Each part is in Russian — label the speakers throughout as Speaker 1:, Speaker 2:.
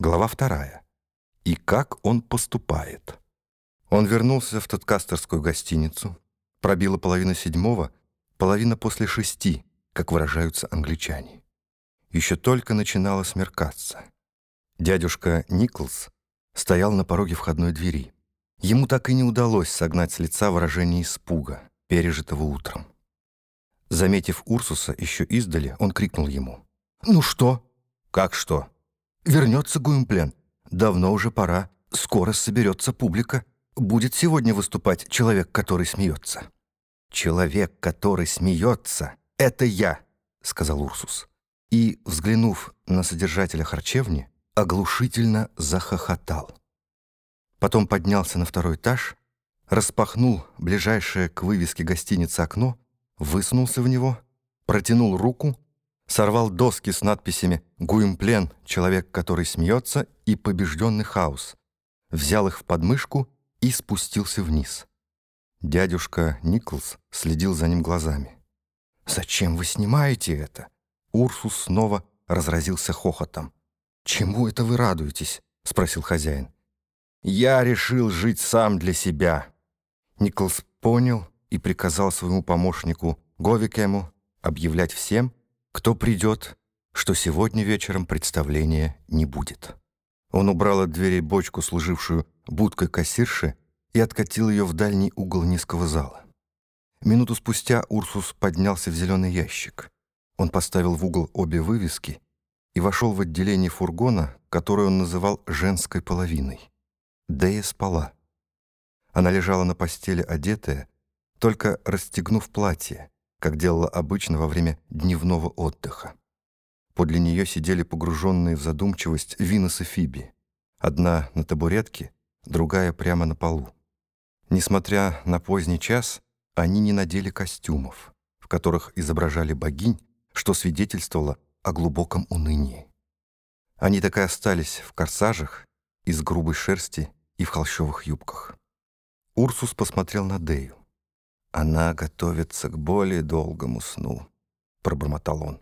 Speaker 1: Глава вторая. И как он поступает. Он вернулся в Тоткастерскую гостиницу. Пробила половина седьмого, половина после шести, как выражаются англичане. Еще только начинало смеркаться. Дядюшка Николс стоял на пороге входной двери. Ему так и не удалось согнать с лица выражение испуга, пережитого утром. Заметив Урсуса еще издали, он крикнул ему. «Ну что?» «Как что?» «Вернется Гуимплен. Давно уже пора. Скоро соберется публика. Будет сегодня выступать человек, который смеется». «Человек, который смеется, это я», — сказал Урсус. И, взглянув на содержателя харчевни, оглушительно захохотал. Потом поднялся на второй этаж, распахнул ближайшее к вывеске гостиницы окно, высунулся в него, протянул руку, сорвал доски с надписями «Гуимплен. Человек, который смеется» и «Побежденный хаос», взял их в подмышку и спустился вниз. Дядюшка Николс следил за ним глазами. «Зачем вы снимаете это?» Урсус снова разразился хохотом. «Чему это вы радуетесь?» — спросил хозяин. «Я решил жить сам для себя». Николс понял и приказал своему помощнику Говикему объявлять всем, кто придет, что сегодня вечером представления не будет. Он убрал от двери бочку, служившую будкой кассирши, и откатил ее в дальний угол низкого зала. Минуту спустя Урсус поднялся в зеленый ящик. Он поставил в угол обе вывески и вошел в отделение фургона, которое он называл «женской половиной». Дея спала. Она лежала на постели одетая, только расстегнув платье, как делала обычно во время дневного отдыха. Подле нее сидели погруженные в задумчивость Винос и Фиби. Одна на табуретке, другая прямо на полу. Несмотря на поздний час, они не надели костюмов, в которых изображали богинь, что свидетельствовало о глубоком унынии. Они так и остались в корсажах из грубой шерсти и в холщовых юбках. Урсус посмотрел на Дею. «Она готовится к более долгому сну», — пробормотал он.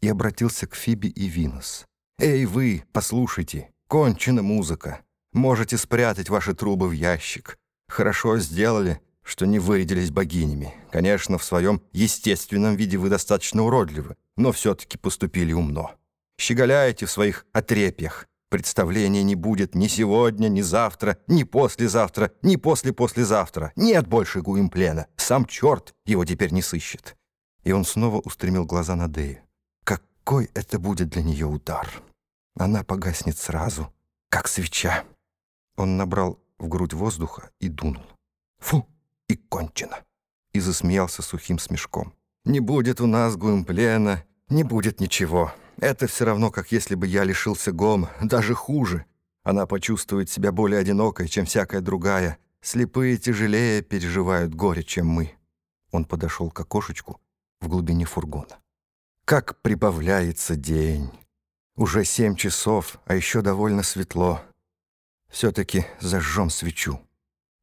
Speaker 1: И обратился к Фиби и Винос. «Эй, вы, послушайте, кончена музыка. Можете спрятать ваши трубы в ящик. Хорошо сделали, что не вырядились богинями. Конечно, в своем естественном виде вы достаточно уродливы, но все-таки поступили умно. Щеголяете в своих отрепьях. Представления не будет ни сегодня, ни завтра, ни послезавтра, ни после-послезавтра. Нет больше Гуимплена. Сам черт его теперь не сыщет. И он снова устремил глаза на Дею. Какой это будет для нее удар! Она погаснет сразу, как свеча. Он набрал в грудь воздуха и дунул. Фу! И кончено. И засмеялся сухим смешком. Не будет у нас Гуимплена, не будет ничего. Это все равно, как если бы я лишился Гом, даже хуже. Она почувствует себя более одинокой, чем всякая другая. Слепые тяжелее переживают горе, чем мы. Он подошел к окошечку в глубине фургона. Как прибавляется день. Уже семь часов, а еще довольно светло. Все-таки зажжем свечу.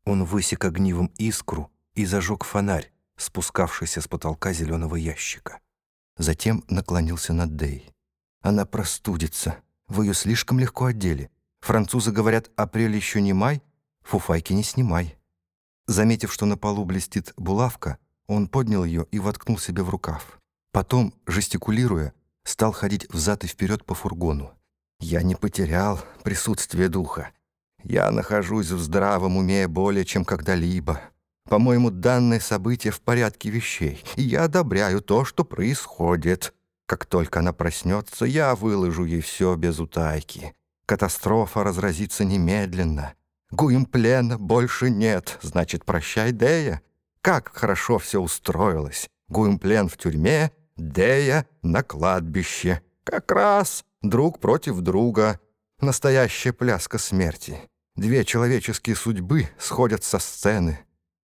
Speaker 1: Он высек огнивом искру и зажег фонарь, спускавшийся с потолка зеленого ящика. Затем наклонился над Дей. Она простудится. Вы ее слишком легко одели. Французы говорят, апрель еще не май, фуфайки не снимай. Заметив, что на полу блестит булавка, он поднял ее и воткнул себе в рукав. Потом, жестикулируя, стал ходить взад и вперед по фургону. «Я не потерял присутствие духа. Я нахожусь в здравом уме более чем когда-либо. По-моему, данное событие в порядке вещей, и я одобряю то, что происходит. Как только она проснется, я выложу ей все без утайки. Катастрофа разразится немедленно. Гуимплена больше нет, значит, прощай, Дея. Как хорошо все устроилось. Гуимплен в тюрьме, Дея на кладбище. Как раз друг против друга. Настоящая пляска смерти. Две человеческие судьбы сходят со сцены.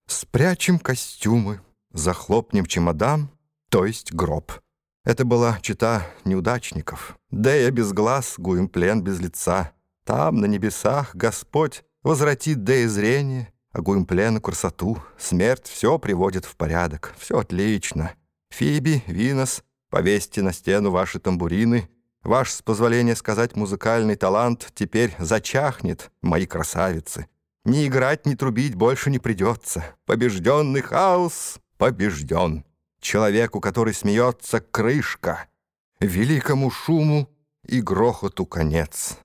Speaker 1: Спрячем костюмы, захлопнем чемодан, то есть гроб. Это была чита неудачников. Дея без глаз, Гуимплен без лица. Там, на небесах, Господь возвратит Дея зрение, а Гуимплену красоту. Смерть все приводит в порядок. Все отлично. Фиби, Винос, повесьте на стену ваши тамбурины. Ваш, с позволения сказать, музыкальный талант теперь зачахнет, мои красавицы. Ни играть, ни трубить больше не придется. Побежденный хаос побежден. Человеку, который смеется, крышка. Великому шуму и грохоту конец.